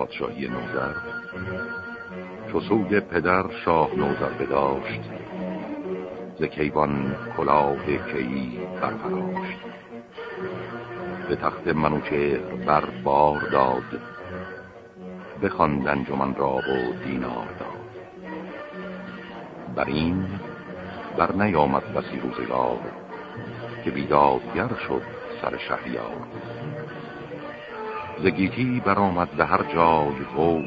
پادشاهی نوزر چو سوی پدر شاه نوزر بداشت ز کیوان کلاه کیی برفراشت به تخت منوچه بر بار داد بخواند انجمن را و دینار داد. بر این بر نیامد بسی روزگار که بیدادگر شد سر شهریار. زگیتی برآمد به هر جای او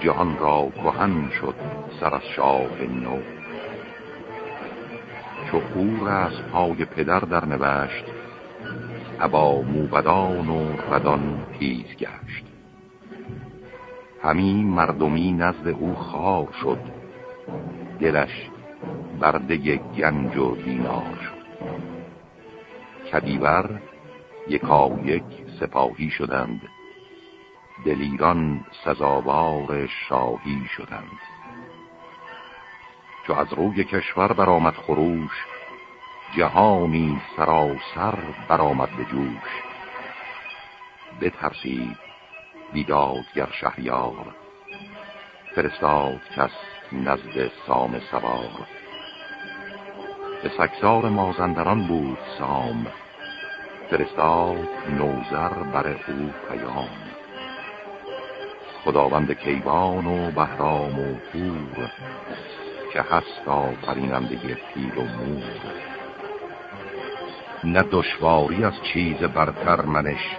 جهان را کهن شد سر از شاه نو. چو او از پای پدر در نوشت ابا موبدان و ردان پیز گشت. همین مردمی نزد او خار شد. دلش برده گنج و دینار شد. کدیور یکا یک سپاهی شدند. دلیران سزاوار شاهی شدند. چو از روی کشور برآمد خروش جهانی سراسر برآمد به جوش. بترسید بیدادگر شهریار فرستاد کس نزد سام سوار. به سکسار مازندران بود سام فرستاد نوزر بر او پیام. خداوند کیوان و بهرام و پور که هست آفریننده پیل و مور. نه دشواری از چیز برتر منش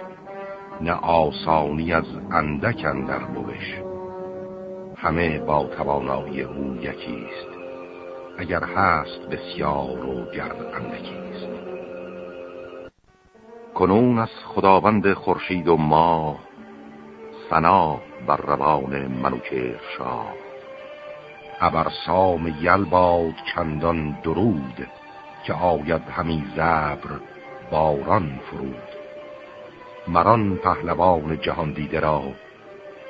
نه آسانی از اندک اندر بوش. همه با توانایی او یکیست اگر هست بسیار و گرد اندکیست. کنون از خداوند خورشید و ماه سنا بر روان منوچهر شاه. ابر سام یل باد چندان درود که آید همی زبر باران فرود. مران پهلوان جهان دیده را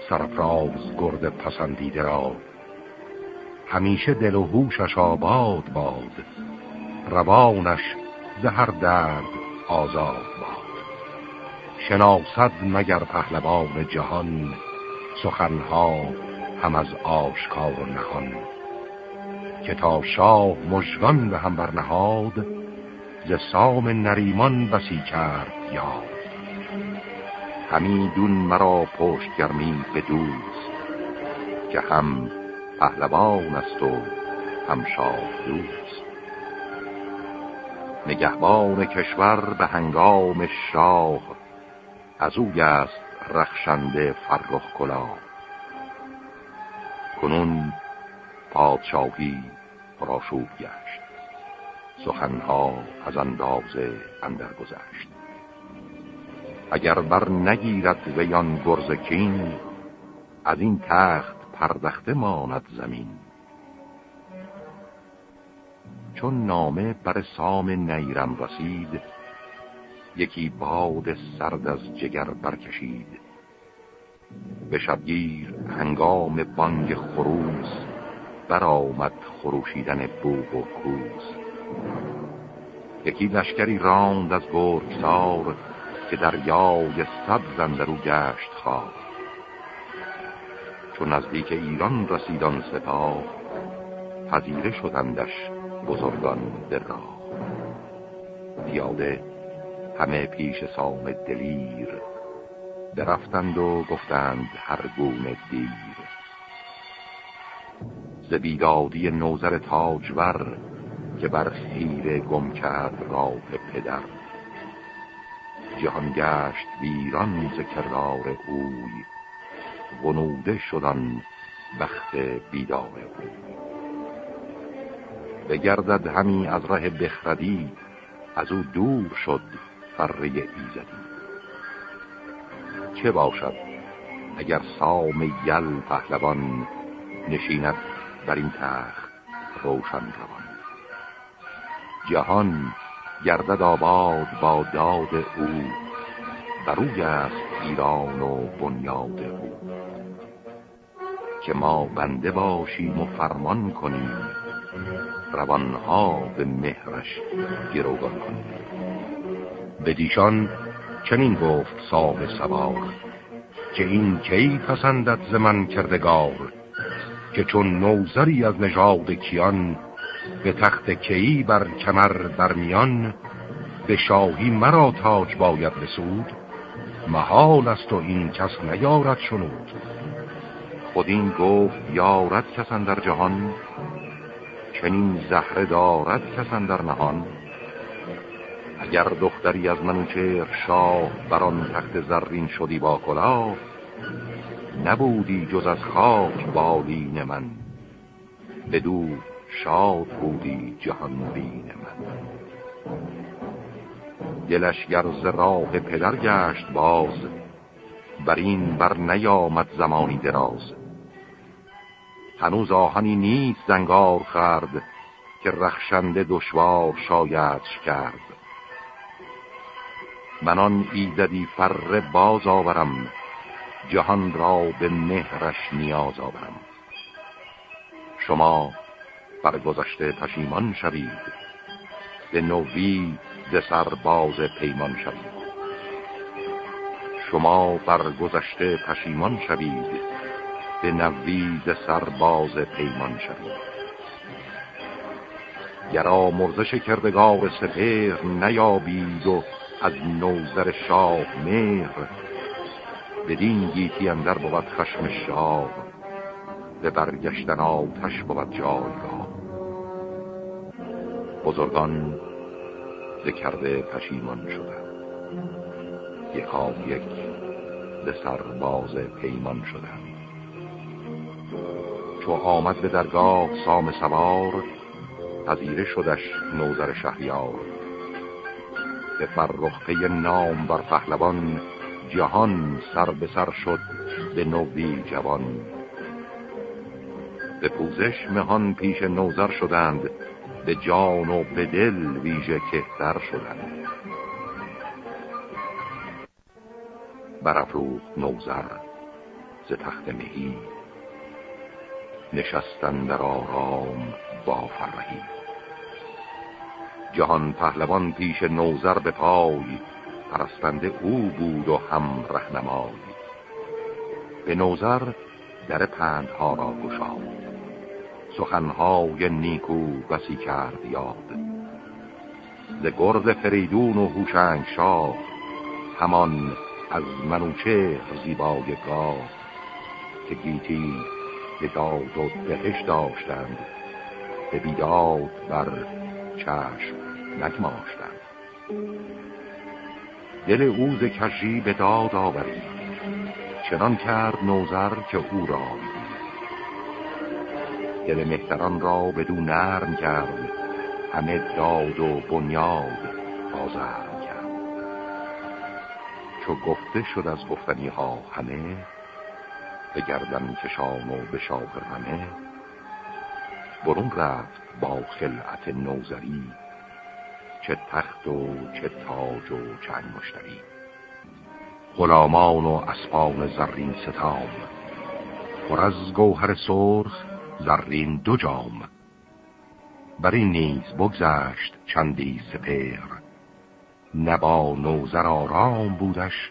سرفراز گرد پسندیده را. همیشه دل و هوشش آباد باد روانش زهر درد آزاد باد شناسد مگر پهلوان جهان سخنها هم از آشکار و نهان. که تا شاه مژگان به هم برنهاد ز سام نریمان بسی کرد یاد. همیدون مرا پشت گرمی به دوست که هم پهلوان است و هم شاه دوست. نگهبان کشور به هنگام شاه. از او است رخشنده فرخ کلا کنون پادشاهی پراشوب گشت. سخنها از اندازه اندر گذشت. اگر بر نگیرد ویان گرزکین از این تخت پردخته ماند زمین. چون نامه بر سام نیرم رسید یکی باد سرد از جگر برکشید. به شبگیر هنگام بانگ خروس برآمد خروشیدن بوب و کوس. یکی لشکری راند از گرگسار که دریای سبز اندرو گشت خواه. چون نزدیک ایران رسیدان سپاه پذیره شدندش بزرگان در راه پیاده همه پیش سام دلیر برفتند و گفتند هر گونه دیر. ز بیدادی نوزر تاجور که بر خیره گم کرد راه پدر. جهان گشت ویران ز کردار اوی بنوده شدن وقت بیدار اوی. بگردد همی از ره بخردی از او دور شد فره ایزدی. چه باشد اگر سام یل پهلوان نشیند بر این تخت روشن روان؟ جهان گردد آباد با داد او بروی است ایران و بنیاد او. که ما بنده باشیم و فرمان کنیم روانها به مهرش گروگان کنیم به دیشان چنین گفت سام سوار که این کی پسندت ز من کردگار که چون نوزری از نژاد کیان به تخت کیی بر کمر برمیان به شاهی مرا تاج باید بسود محال است و این کس نیارد شنود. خود این گفت یارد کسان در جهان؟ چنین زهره دارد کسان در نهان. اگر دختری از منوچهر شاه بر آن تخت زرین شدی با کلاه نبودی جز از خاک بالین من. بدو شاد بودی جهان بین من. دلش گرز راه پدر گشت باز بر این بر نیامد زمانی دراز. هنوز آهنی نیست زنگار خرد که رخشنده دشوار شایدش کرد. منان ایزدی فر باز آورم جهان را به مهرش نیاز آورم. شما بر گذشته پشیمان شوید به نوی ز باز پیمان شوید. شما بر گذشته پشیمان شوید به نوی ز باز پیمان شوید گرا مرزش کردگار سپر نیابید و از نوزر شاه مهر بدین گیتی اندر بود خشم شاه به برگشتن آتش بود جایگاه. بزرگان ذکرده پشیمان شدن یکا یک به سرباز پیمان شدن چو آمد به درگاه سام سوار پذیره شدش نوزر شهریار. به فرخته نام بر پهلوان جهان سر به سر شد به نوی جوان. به پوزش مهان پیش نوزر شدند به جان و به دل ویژه کهتر شدند. برافروخت نوزر ز تخت مهی. نشستن در آرام با فرهی. جهان پهلوان پیش نوزر به پای پرستنده او بود و هم رهنمای. به نوزر در پندها را گشاد. سخنهای نیکو بسی کرد یاد. ز گرد فریدون و هوشنگ شاه همان از منوچه زیبای گاه که گیتی داد و دهش داشتند. به بیداد بر چشم نگماشتند. دل اوز کشی به داد آورید. چنان کرد نوزر که او را دل مهتران را بدو نرم کرد. همه داد و بنیاد آزرم کرد. چو گفته شد از گفتنی ها همه به گردن کشان و به شاه همه برون رفت با خلعت نوزری چه تخت و چه تاج و چه مشتری غلامان و اسبان زرین ستام پر از گوهر سرخ زرین دو جام. بر این نیز بگذشت چندی سپر نبا نوزر آرام بودش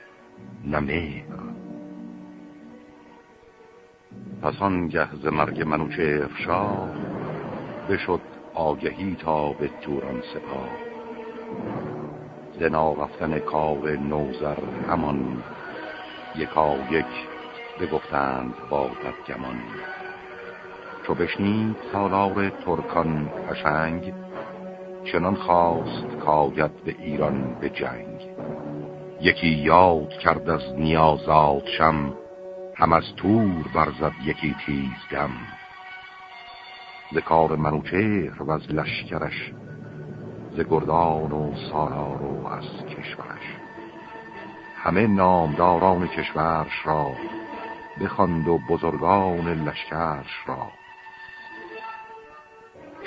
نمیر پس آنگه ز مرگ منوچهر شاه. بشد آگهی تا به توران سپاه. زنا رفتن کار نوزر همان یکا یک بگفتند با بدگمان چو بشنید سالار ترکان پشنگ چنان خواست کاید به ایران به جنگ. یکی یاد کرد از نیازات شم هم از تور برزد یکی تیز دم. ز کار منوچهر و از لشکرش ز گردان و سالار و از کشورش. همه نامداران کشورش را بخواند و بزرگان لشکرش را.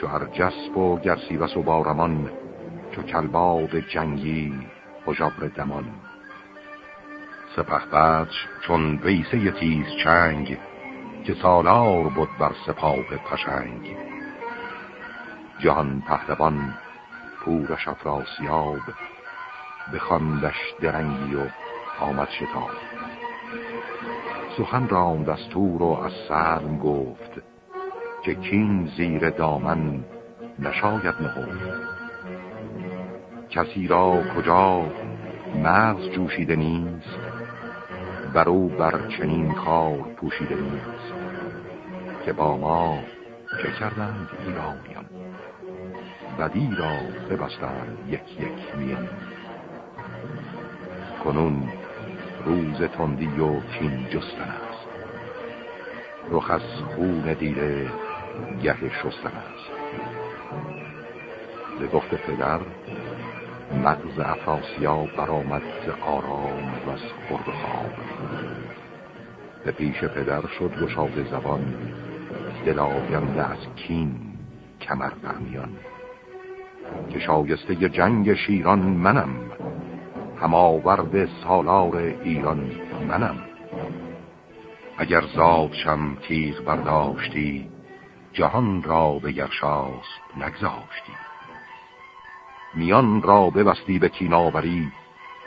چو هر جسب و گرسیوس و بارمان چو کلباب جنگی و جبر دمان. سپه بدش چون ویسه تیز چنگ که سالار بود بر سپاه پشنگ جهان پهلوان پورش افراسیاب بخواندش درنگی و آمد شتاب. سخن رام دستور و از سرم گفت که کین زیر دامن نشاید نهفت. کسی را کجا مغز جوشیده نیست؟ بر او بر چنین کار پوشیده نیست که با ما چه کردند ایرانیان. بدی را ببستند یک یک میان. کنون روز تندی و کین جستن است. رخ از خون دیده گه شستن است. به گفت پدر مغز افراسیا برآمد ز آرام و از خورد خواب به پیش پدر شد گشاد زبان دل از کین کمر برمیان. که شایسته جنگ شیران منم هماورد سالار ایران منم. اگر زادشم تیغ برداشتی جهان را به گرشاست نگذاشتی. میان را ببستی به کیناوری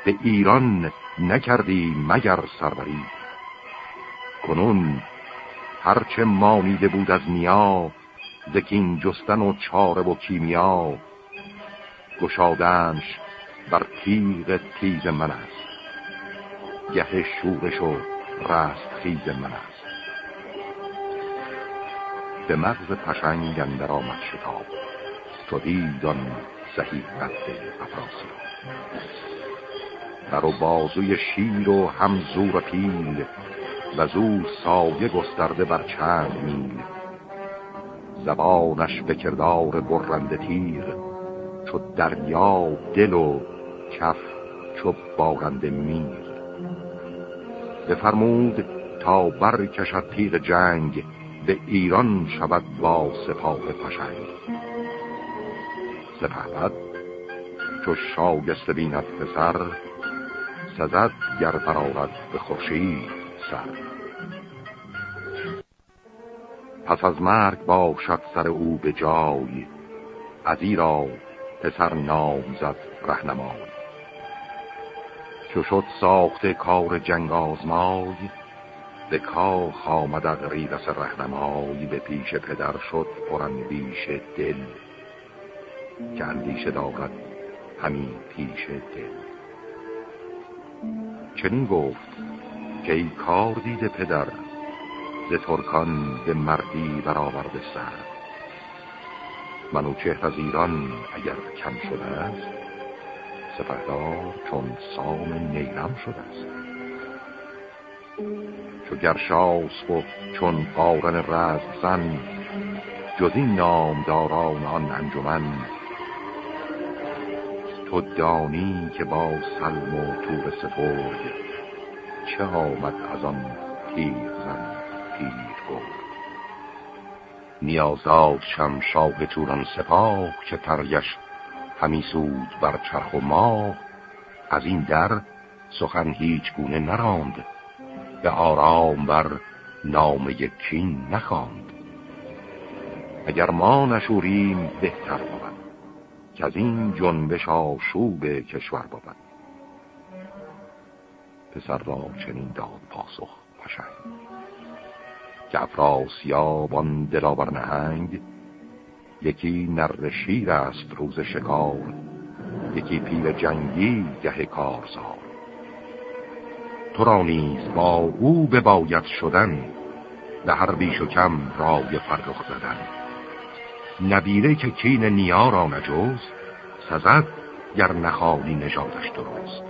به ایران نکردی مگر سروری. کنون هرچه مانیده بود از نیا زکین جستن و چاره و کیمیا گشادنش بر تیغ تیز من است. گه شورش و رست خیز من است. به مغز پشنگ اندر آمد شتاب. تو دیدان سهی قد افراسی بر و بازوی شیر و هم زور پیل و زو سایه گسترده بر چند میل. زبانش به کردار برنده تیر چو دریا دل و کف چو بارنده میر بفرمود تا برکشد تیغ جنگ به ایران شود با سپاه پشنگ. سپهبد چو شاگست بیند پسر سزد گر برآورد به خورشید سر. پس از مرگ باشد سر او به جای از ایرا پسر نام زد رهنمای. چو شد ساخته کار جنگ آزمای به کاخ آمد غریرس رهنمای به پیش پدر شد پرندیش دل. که اندیشه دارد همین پیش دل. چنین گفت که ای کار دیده پدر ز ترکان به مردی برآورده سر. منو چهر از ایران اگر کم شده است سپهدار چون سام نیرم شده است. چو گرشاس و چون قارن رز زن جز این نامداران آن انجمن تو دانی که با سلم و تور سفرد چه آمد از آن تیر زن تیر برد نیازاد شم شاه توران سپاه که ترگش همی سود بر چرخ و ماه از این در سخن هیچ گونه نراند به آرام بر نام یکین نخواند. اگر ما نشوریم بهتر بود. که از این جنبش آشوب کشور بود پسر را چنین داد پاسخ پشنگ که افراسیاب آن دلاور نهنگ یکی نر شیر است روز شکار یکی پیر جنگی گه کارزار. تو را نیز با او به باید شدن به هر بیش و کم رای فرخ زدن. نبیره که کین نیا را نجوز سزد گر نخواهی نژادش درست.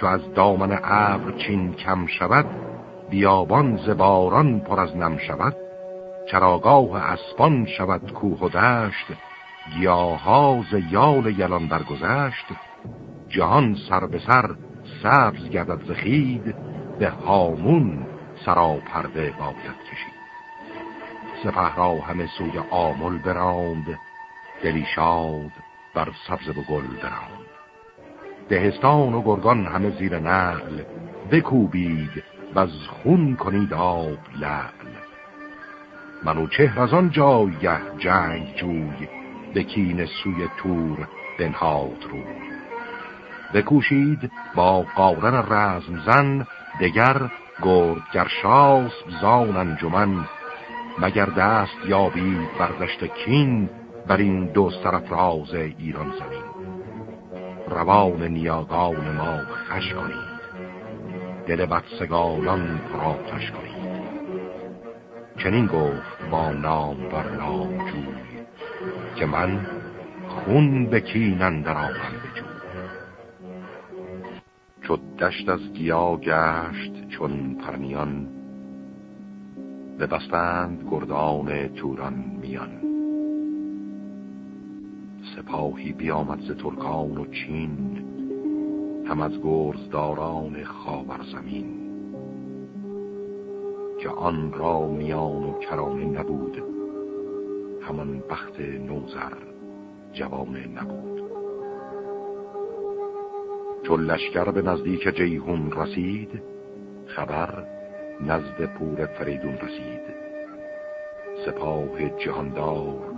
چو از دامن ابر چین کم شود بیابان زباران پر از نم شود. چراگاه اسپان شود کوه و دشت گیاها ز یال یلان برگذشت جهان سر به سر سبز گردد زخید به هامون سرا پرده باید کشید. سپه را همه سوی آمل براند دلی شاد بر سبز و گل براند. دهستان و گرگان همه زیر نقل بکوبید و از خون کنید آب لعل. منو چهر از آن جایه جنگ جوی بکین سوی تور بنهاد رو بکوشید با قارن رزم زن دگر گرد گرشاس زان انجمن مگر دست یابی بردشت کین بر این دو سرفراز ایران زمین؟ روان نیاگان ما خش کنید. دل بدسگالان پراتش کنید. چنین گفت با نام بر نام جوی که من خون بکینن در آمن بجوی چو دشت از گیا گشت چون پرنیان ببستند گردان توران میان. سپاهی بیامد ز ترکان و چین هم از گرزداران خاور زمین. که آن را میان و کرانه نبود همان بخت نوزر جوانه نبود. چون لشکر به نزدیک جیهون رسید خبر نزد پور فریدون رسید. سپاه جهاندار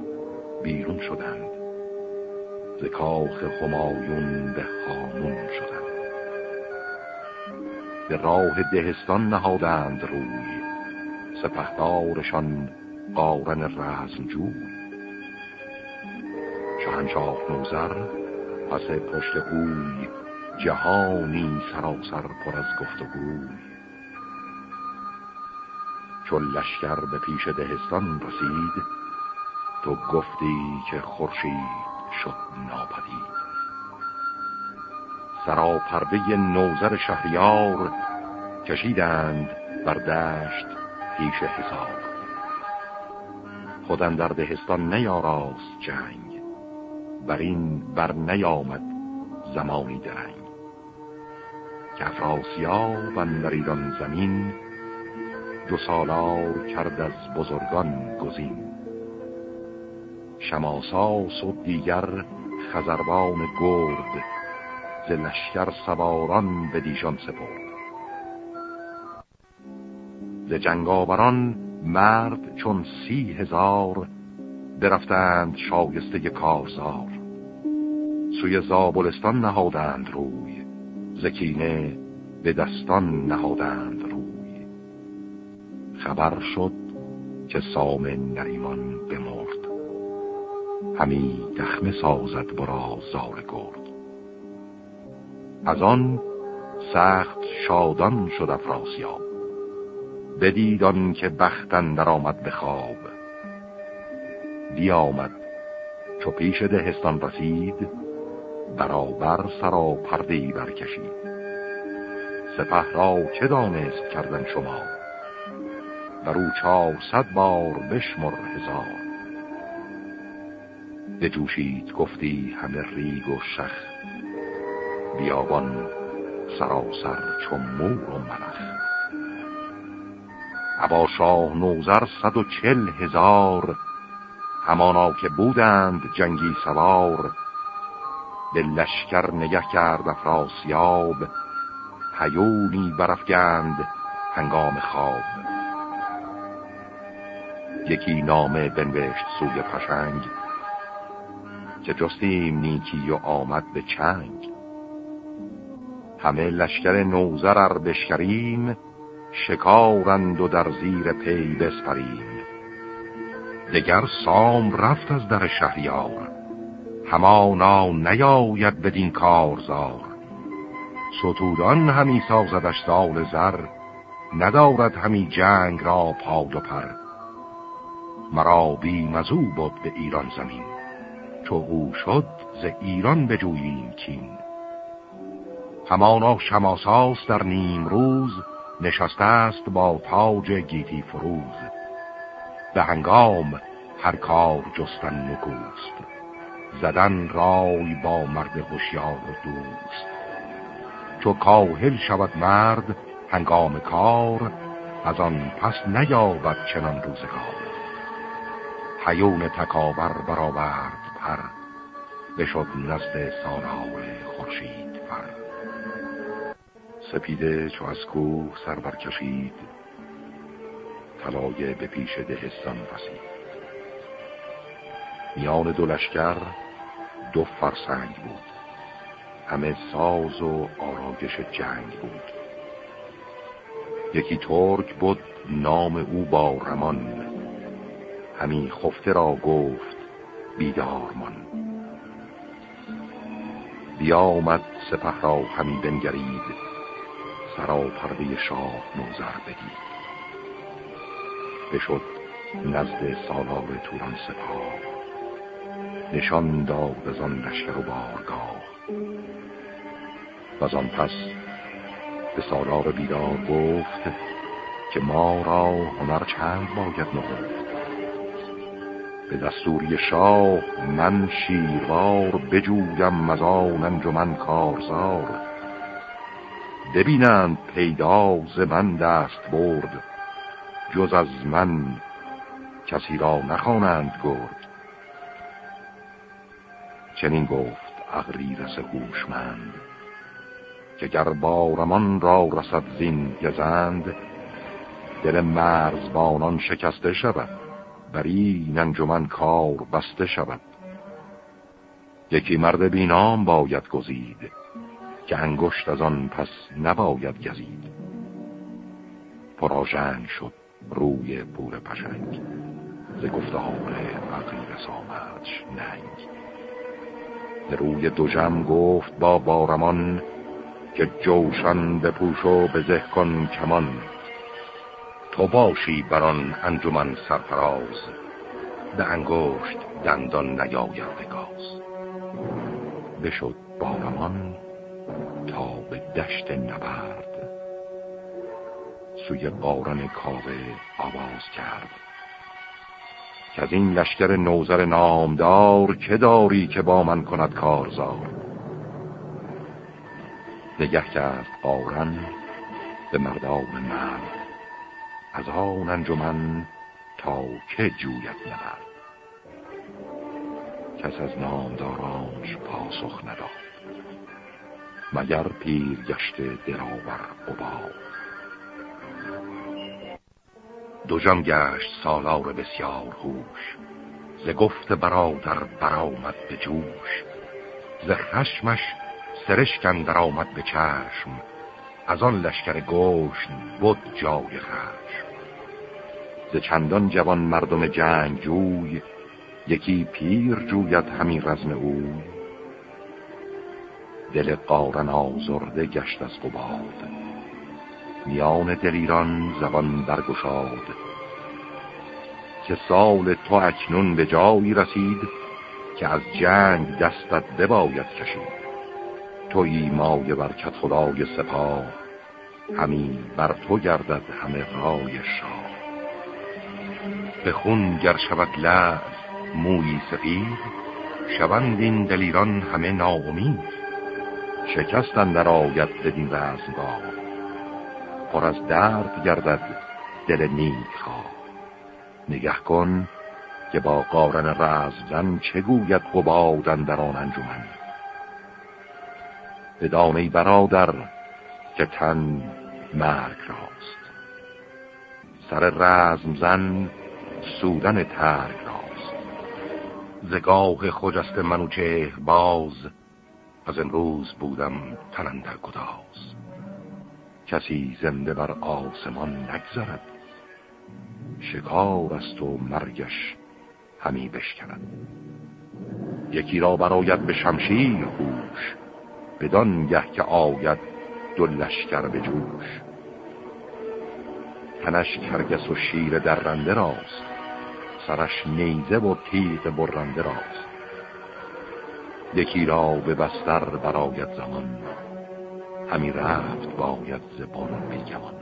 بیرون شدند. ز کاخ همایون به هامون شدند. به راه دهستان نهادند روی. سپهدارشان قارن رزمجوی. شهنشاه نوزر پس پشت اوی جهانی سراسر پر از گفت و گوی چون لشکر به پیش دهستان رسید تو گفتی که خورشید شد ناپدید. سراپرده نوزر شهریار کشیدند بر دشت پیش حساب خودن در دهستان نیاراست جنگ بر این بر نیامد زمانی درنگ. که افراسیاب اندر ایران زمین دو سالار کرد از بزرگان گزین. شماساس و دیگر خزروان گرد ز لشکر سواران به دیشان سپرد. ز جنگاوران مرد چون سی هزار درفتند شایسته کارزار. سوی زابلستان نهادند روی زکینه به دستان نهادند روی خبر شد که سام نریمان بمرد. همی دخمه سازد برا زار گرد. از آن سخت شادان شد افراسیاب. بدیدان که بختن در آمد به خواب. بیامد چو پیش دهستان رسید برابر سرا پردهی برکشید. سپه را چه دانست کردن شما؟ بر او صد بار بشمر هزار. بجوشید گفتی همه ریگ و شخ بیابان سراسر چون مور و ملخ عبا شاه نوزر صد و چل هزار همانا که بودند جنگی سوار. به لشکر نگه کرد افراسیاب هیونی برفگند هنگام خواب. یکی نامه بنوشت سوی پشنگ. که جستیم نیکی و آمد به چنگ. همه لشکر نوزر بشکریم شکارند و در زیر پی بسپریم. دگر سام رفت از در شهریار همانا نیاید بدین کارزار. ستودان همی سازدش سال زر ندارد همی جنگ را پاد و پر. مرا بی مزو بود به ایران زمین چو او شد ز ایران بجوییم کین. همانا شماساس در نیم روز نشسته است با تاج گیتی فروز. به هنگام هر کار جستن نکوست زدن رای با مرد هوشیار و دوست. چو کاهل شود مرد هنگام کار از آن پس نیابد چنان روزگار. حیون تکابر برآورد پر. بشد نزد سالار خورشید فر سپیده چو از کوه سر برکشید. طلایه به پیش دهستان رسید. میان دو لشکر دو فرسنگ بود. همه ساز و آرایش جنگ بود. یکی ترک بود نام او با رمان. همی خفته را گفت بیدار من بیامد سپه را همی بنگرید سرا پرده شاه نوزر بدید. بشد نزد سالار توران سپاه نشان داد از آن لشکر و بارگاه. و آن پس به سالار بیدار گفت که ما را هنر چند باید نهفت؟ به دستوری شاه من شیروار بجویم از آن انجمن کارزار. ببینند پیدا ز من دست برد جز از من کسی را نخوانند گرد. چنین گفت اغریرس هوشمند که گر بارمان را رسد زین گزند دل مرزبانان شکسته شود. بری ننجمن کار بسته شود. یکی مرد بینام باید گزید که انگشت از آن پس نباید گزید. پراژنگ شد روی پور پشنگ ز گفتار فقیر سامدش ننگ. روی دوژم گفت با بارمان که جوشن بپوش و به کن کمان. تو باشی بران انجمن سرفراز به انگشت دندان نیاید گاز بشد بارمان تا به دشت نبرد. سوی قارن کاوه آواز کرد. که از این لشکر نوزر نامدار که داری که با من کند کارزار؟ نگه کرد قارن به مردان مرد. از آن انجمن تا که جوید نبرد. کس از نامدارانش پاسخ نداد. مگر پیر گشته دراور قباد دو جان گشت سالار بسیار هوش. ز گفت برادر برآمد به جوش. ز خشمش سرشکن در آمد به چشم. از آن لشکر گوش بود جای خشم. چندان جوان مردم جنگ جوی یکی پیر جوید همین رزم او. دل قارن آزرده گشت از قباد. میان دلیران زبان برگشاد. که سال تو اکنون به جایی رسید که از جنگ دستت بباید کشید. توی مای برکت خدای سپاه همین بر تو گردد همه رای شاه. به خون گر شود لعب مویی سفید شوند این دلیران همه ناامید. شکستن در آید بدین رزمگاه. پر از درد گردد دل نیک خواه. نگه کن که با قارن رزمزن چه گوید قبادن در آن انجمن. بدانه برادر که تن مرگ راست. سر رزمزن سودن ترگ راست. زگاه خجست منوچه باز از امروز بودم تنندر گداز. کسی زنده بر آسمان نگذرد شکار است و مرگش همی بشکند. یکی را براید به شمشیر خوش بدان گه که آید دو لشکر به جوش. تنش کرگس و شیر درنده راست. سرش نیزه و تیغ برنده راست. یکی را به بستر براید زمان همی رفت باید زبان بیگمان.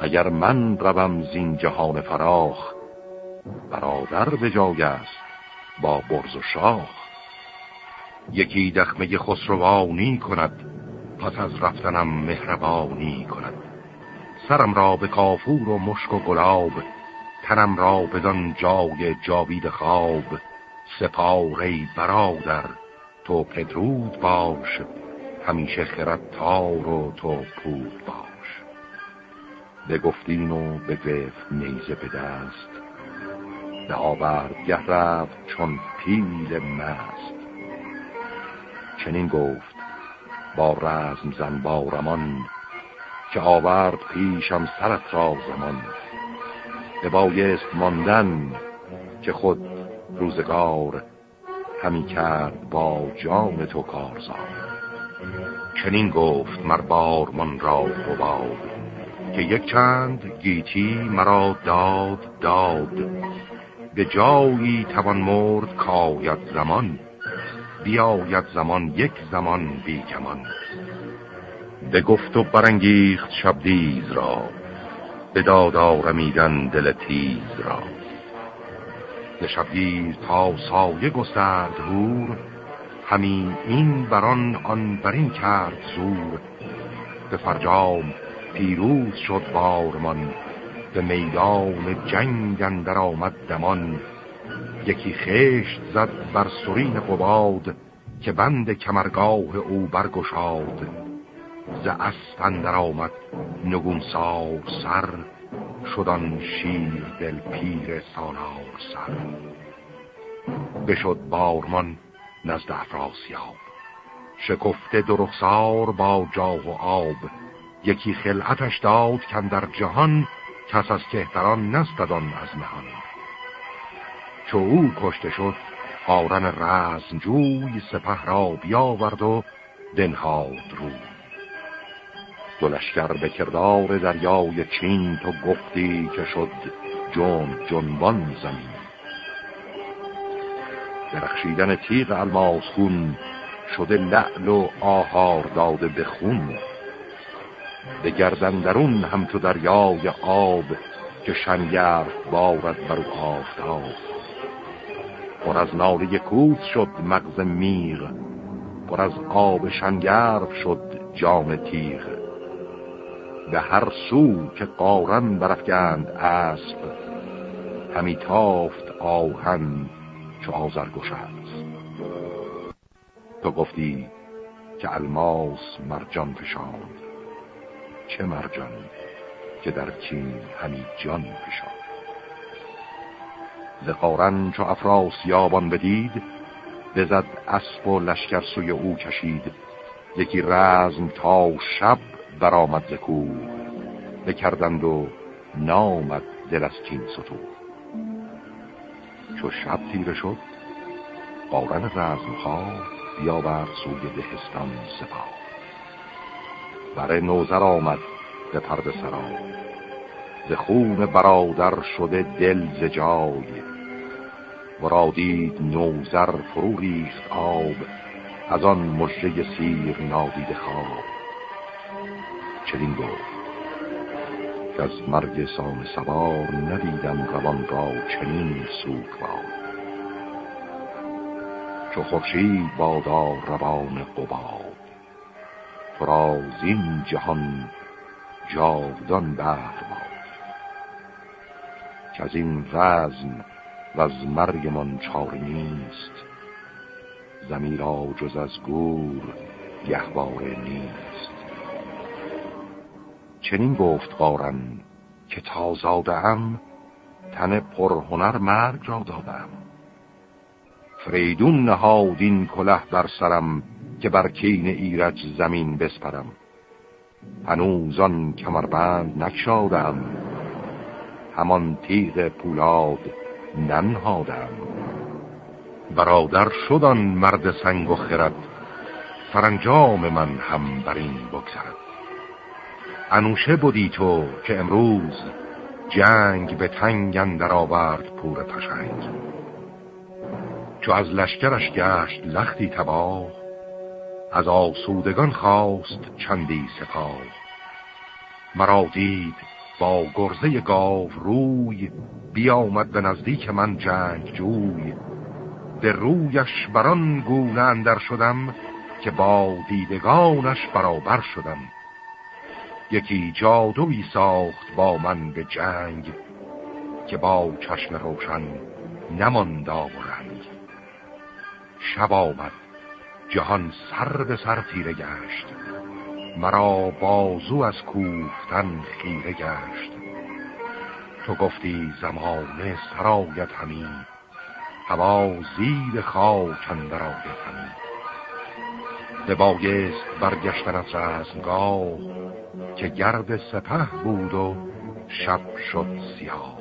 اگر من روم زین جهان فراخ برادر به جای است با برز و شاخ. یکی دخمه خسروانی کند پس از رفتنم مهربانی کند. سرم را به کافور و مشک و گلاب تنم را بدان جای جاوید خواب سپاره برادر تو پدرود باش همیشه خرد تار و تو پود باش. به گفتین و به گفت نیزه به دست به آورد گه رفت چون پیل مست. چنین گفت با رزم زن با رمان که آورد پیشم سرت را زمان. ببایست ماندن که خود روزگار همی کرد با جان تو کارزار. چنین گفت مر بارمان را قباد که یک چند گیتی مرا داد داد. به جایی توان مرد کاید زمان بیاید زمان یک زمان بیگمان به گفت و برانگیخت شبدیز را به داد آرمیدن دل تیز را. ز شبدیز تا سایه گسترد هور همین این بران آن برین کرد زور. به فرجام پیروز شد بارمان به میدان جنگ اندر آمد دمان. یکی خشت زد بر سرین قباد که بند کمرگاه او برگشاد. ز اسب اندر آمد نگونسار سر شدن شیر دل پیر سالار سر. بشد بارمان نزد افراسیاب. شکفته درخسار با جاه و آب. یکی خلعتش داد کن در جهان کس از کهتران نستدان از نهان. چو او کشته شد قارن رزم جوی سپه را بیاورد و دنهاد روی. دلشکر به کردار دریای چین تو گفتی که شد جون جنبان زمین. درخشیدن تیغ الماس خون شده لعل و آهار داده به خون. به گردندرون هم تو دریای آب که شنگرف بارد بر آفتاب. پر از ناله کوس شد مغز میغ پر از آب شنگرف شد جام تیغ. به هر سو که قارن برفگند اسب همی تافت آهن چو آزرگوش است. تو گفتی که الماس مرجان فشاند. چه مرجان که در چین همی جان فشاند؟ ز قارن چو افراسیابان بدید بزد اسب و لشکر سوی او کشید. یکی رزم تا شب برآمد ز کوه بکردند و نامد دل از کین ستو چو شب تیره شد قارن رزم خواه بیاورد سوی دهستان سپاه. بر نوزر آمد به پرد سرا ز خون برادر شده دل ز جای. ورا دید نوزر فرو ریخت آب از آن مژه سیر نادید خواب. چنین گفت که از مرگ سام سوار ندیدم روان را چنین سوگوار چو خورشید بادا روان قباد تو را زین جهان جاودان بهر باد. که از این وزن و از مرگمان چار نیست زمین را جز از گور گهواره نیست. چنین گفت قارن که تازاده ام تن پرهنر مرگ را دادم. فریدون نهادین کله بر سرم که بر کین ایرج زمین بسپرم. هنوزان کمربند نکشادم همان تیغ پولاد ننهادم. برادر شدن مرد سنگ و خرد. فرنجام من هم بر این بگذرد. انوشه بودی تو که امروز جنگ به تنگ اندر آورد پور پشنگ. چو از لشکرش گشت لختی تباه از آسودگان خواست چندی سپاه. مرا دید با گرزه گاو روی بیامد به نزدیک من جنگ جوی. به رویش بران گونه اندر شدم که با دیدگانش برابر شدم. یکی جادوی ساخت با من به جنگ که با چشم روشن نماند و رنگ. شب آمد جهان سر به سر تیره گشت مرا بازو از کوفتن خیره گشت. تو گفتی زمانه سرایت همی هوا زیر خاک اندر آید همی. به بایست برگشتن از رزمگاه که گرد سپه بود و شب شد سیاه.